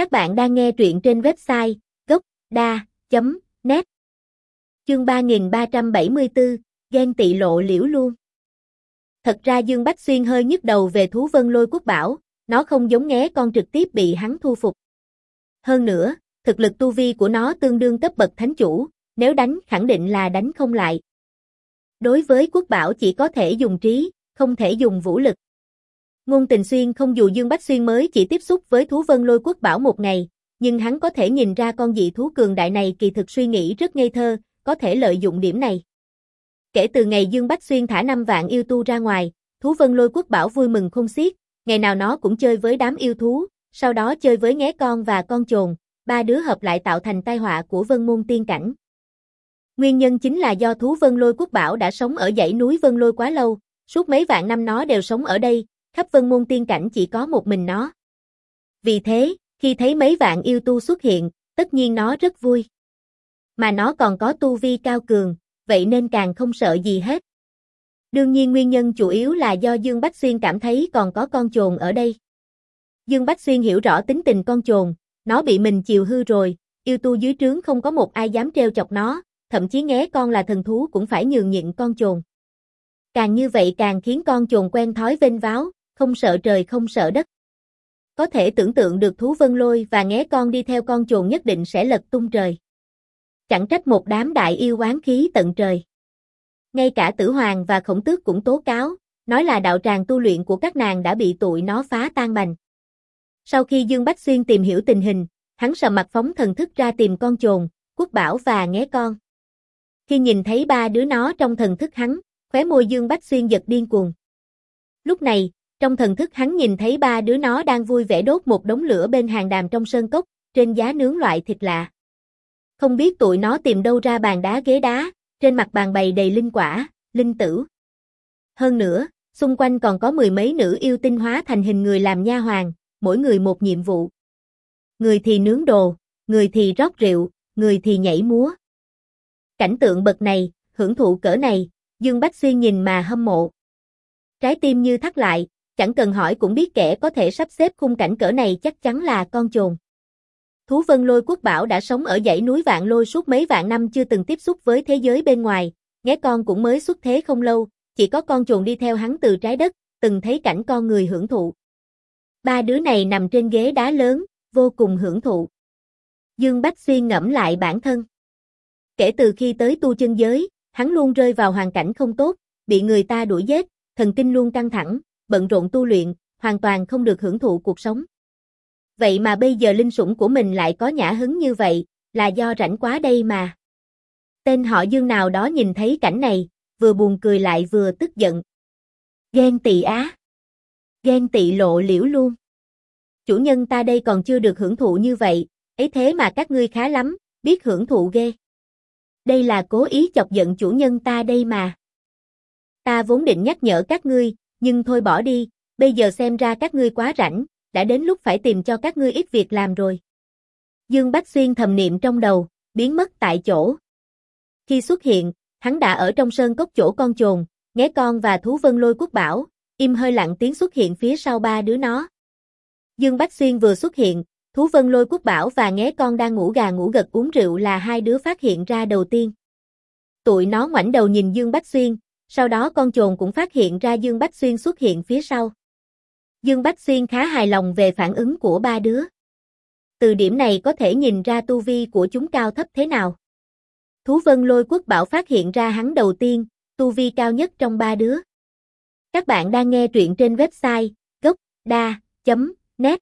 Các bạn đang nghe truyện trên website gocda.net Chương 3374, ghen tị lộ liễu luôn. Thật ra Dương Bách Xuyên hơi nhức đầu về thú vân lôi quốc bảo, nó không giống nghé con trực tiếp bị hắn thu phục. Hơn nữa, thực lực tu vi của nó tương đương cấp bậc thánh chủ, nếu đánh khẳng định là đánh không lại. Đối với quốc bảo chỉ có thể dùng trí, không thể dùng vũ lực. Ngôn Tình Xuyên không dù Dương Bách Xuyên mới chỉ tiếp xúc với thú vân lôi quốc bảo một ngày, nhưng hắn có thể nhìn ra con dị thú cường đại này kỳ thực suy nghĩ rất ngây thơ, có thể lợi dụng điểm này. Kể từ ngày Dương Bách Xuyên thả năm vạn yêu tu ra ngoài, thú vân lôi quốc bảo vui mừng không xiết, ngày nào nó cũng chơi với đám yêu thú, sau đó chơi với nghé con và con chồn, ba đứa hợp lại tạo thành tai họa của vân môn tiên cảnh. Nguyên nhân chính là do thú vân lôi quốc bảo đã sống ở dãy núi vân lôi quá lâu, suốt mấy vạn năm nó đều sống ở đây, khắp vân môn tiên cảnh chỉ có một mình nó. Vì thế, khi thấy mấy vạn yêu tu xuất hiện, tất nhiên nó rất vui. Mà nó còn có tu vi cao cường, vậy nên càng không sợ gì hết. Đương nhiên nguyên nhân chủ yếu là do Dương Bách Xuyên cảm thấy còn có con trồn ở đây. Dương Bách Xuyên hiểu rõ tính tình con trồn, nó bị mình chiều hư rồi, yêu tu dưới trướng không có một ai dám treo chọc nó, thậm chí nghé con là thần thú cũng phải nhường nhịn con trồn. Càng như vậy càng khiến con trồn quen thói vênh váo, không sợ trời không sợ đất. Có thể tưởng tượng được thú vân lôi và nghé con đi theo con chuồn nhất định sẽ lật tung trời. Chẳng trách một đám đại yêu oán khí tận trời. Ngay cả tử hoàng và khổng tước cũng tố cáo, nói là đạo tràng tu luyện của các nàng đã bị tụi nó phá tan bành. Sau khi Dương Bách Xuyên tìm hiểu tình hình, hắn sầm mặt phóng thần thức ra tìm con chồn, quốc bảo và nghé con. Khi nhìn thấy ba đứa nó trong thần thức hắn, khóe môi Dương Bách Xuyên giật điên cuồng. Lúc này, trong thần thức hắn nhìn thấy ba đứa nó đang vui vẻ đốt một đống lửa bên hàng đàm trong sơn cốc, trên giá nướng loại thịt lạ. Không biết tụi nó tìm đâu ra bàn đá ghế đá, trên mặt bàn bày đầy linh quả, linh tử. Hơn nữa, xung quanh còn có mười mấy nữ yêu tinh hóa thành hình người làm nha hoàng, mỗi người một nhiệm vụ. Người thì nướng đồ, người thì rót rượu, người thì nhảy múa. Cảnh tượng bậc này, hưởng thụ cỡ này, Dương Bách Xuyên nhìn mà hâm mộ. Trái tim như thắt lại, chẳng cần hỏi cũng biết kẻ có thể sắp xếp khung cảnh cỡ này chắc chắn là con chồn. Thú Vân Lôi Quốc Bảo đã sống ở dãy núi Vạn Lôi suốt mấy vạn năm chưa từng tiếp xúc với thế giới bên ngoài, nghe con cũng mới xuất thế không lâu, chỉ có con chồn đi theo hắn từ trái đất, từng thấy cảnh con người hưởng thụ. Ba đứa này nằm trên ghế đá lớn, vô cùng hưởng thụ. Dương Bách Xuyên ngẫm lại bản thân. Kể từ khi tới tu chân giới, hắn luôn rơi vào hoàn cảnh không tốt, bị người ta đuổi giết, thần kinh luôn căng thẳng, bận rộn tu luyện, hoàn toàn không được hưởng thụ cuộc sống. Vậy mà bây giờ linh sủng của mình lại có nhã hứng như vậy, là do rảnh quá đây mà. Tên họ Dương nào đó nhìn thấy cảnh này, vừa buồn cười lại vừa tức giận. Ghen tị á. Ghen tị lộ liễu luôn. Chủ nhân ta đây còn chưa được hưởng thụ như vậy, ấy thế mà các ngươi khá lắm, biết hưởng thụ ghê. Đây là cố ý chọc giận chủ nhân ta đây mà. Ta vốn định nhắc nhở các ngươi, nhưng thôi bỏ đi, bây giờ xem ra các ngươi quá rảnh, đã đến lúc phải tìm cho các ngươi ít việc làm rồi. Dương Bách Xuyên thầm niệm trong đầu, biến mất tại chỗ. Khi xuất hiện, hắn đã ở trong sơn cốc chỗ con chồn, nghé con và thú vân lôi quốc bảo, im hơi lặng tiếng xuất hiện phía sau ba đứa nó. Dương Bách Xuyên vừa xuất hiện, thú vân lôi quốc bảo và nghé con đang ngủ gà ngủ gật uống rượu là hai đứa phát hiện ra đầu tiên. Tụi nó ngoảnh đầu nhìn Dương Bách Xuyên, sau đó con chồn cũng phát hiện ra Dương Bách Xuyên xuất hiện phía sau. Dương Bách Xuyên khá hài lòng về phản ứng của ba đứa. Từ điểm này có thể nhìn ra tu vi của chúng cao thấp thế nào. Thú Vân Lôi Quốc Bảo phát hiện ra hắn đầu tiên, tu vi cao nhất trong ba đứa. Các bạn đang nghe truyện trên website gocda.net